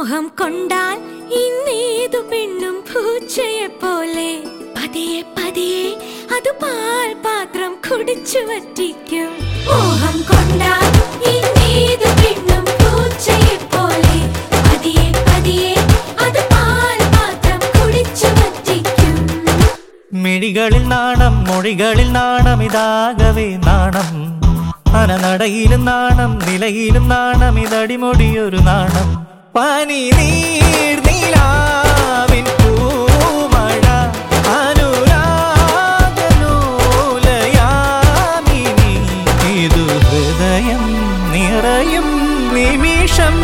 മോഹം കൊണ്ടാൽ ഇന്നേതു പെണ്ണും പൂച്ചയെ പോലെ. പതിയെ പതിയെ അത് പാൽ പാത്രം കുടിച്ചു വറ്റിക്കും. മോഹം കൊണ്ടാൽ ഇന്നേതു പെണ്ണും പൂച്ചയെ പോലെ. പതിയെ പതിയെ അത് പാൽ പാത്രം കുടിച്ചു വറ്റിക്കും. മിഴികളിൽ നാണം മൊഴികളിൽ നാണം ഇതാകവേ നാണം. അനനടയിലും നാണം നിലയിലും നാണം ഇതടിമൊടിയൊരു നാണം. പനി നീർ നീലാവിൻ പൂമഴ അനുരാഗനൂലയാമിനി. ഇതു ഹൃദയം നിറയും നിമിഷം.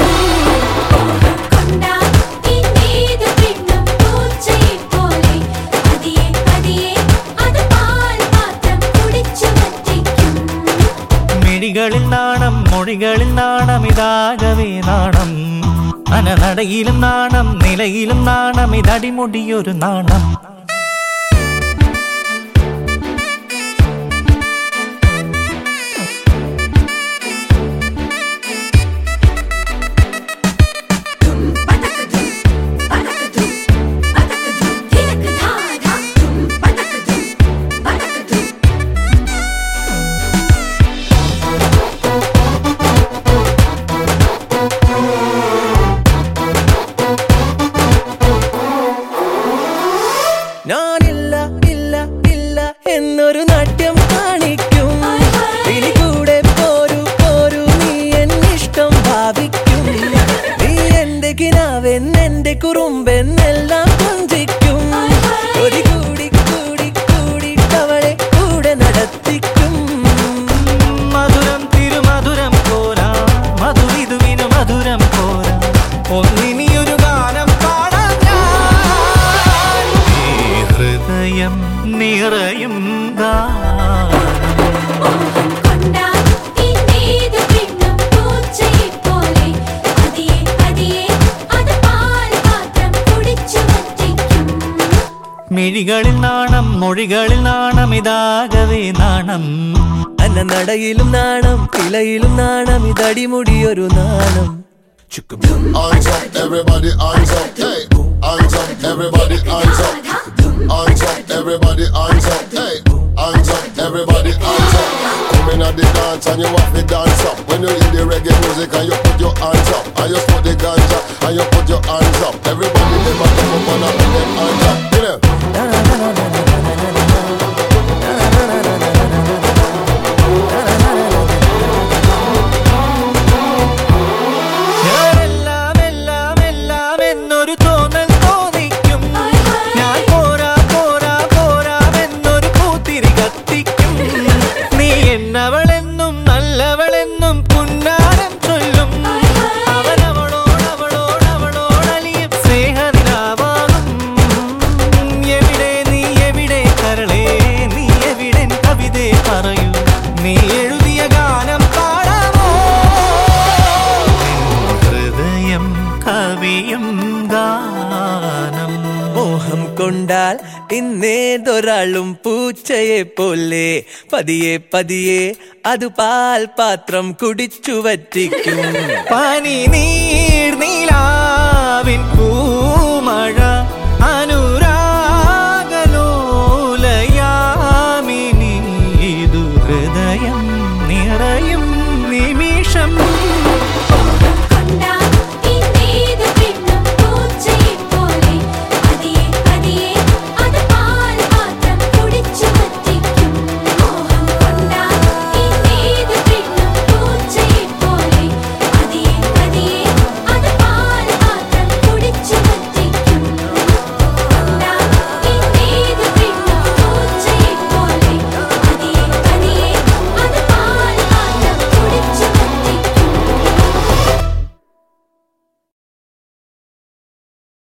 മിഴികളിൽ നാണം മൊഴികളിൽ നാണം ഇതാകവേ നാണം. അനനടയിലും നാണം നിലയിലും നാണം ഇതടിമുടിയൊരു നാണം. എന്നൊരു നാട്യം കാണിക്കും. ഇനി കൂടെ പോരു പോരു നീ എന്നിഷ്ടം ഭാവിക്കും. നീ എന്റെ കിനാവൻ എന്റെ കുറുമ്പൻ മിഴികളിൽ നാണം മൊഴികളിൽ നാണം ഇതാകവേ നാണം അന്ന നടയിലും നാണം ഇലയിലും നാണം ഇതടിമുടിയൊരു നാണം Eyes up, everybody, eyes up, hey. Eyes up, everybody, eyes up. Eyes up, everybody, eyes up, hey. Eyes up, everybody, eyes up. Come in at the dance and you have to dance up. When you hear the reggae music and you put your hands up, and you put the ganja and you put your hands up. Everybody, them a come up and a put them hands up. Turn up. മോഹം കൊണ്ടാൽ ഇന്നേതൊരാളും പൂച്ചയെ പോലെ. പതിയെ പതിയെ അത് പാൽ പാത്രം കുടിച്ചു വറ്റിക്കും. പനി നീർ നീലാവിൻ പൂമഴ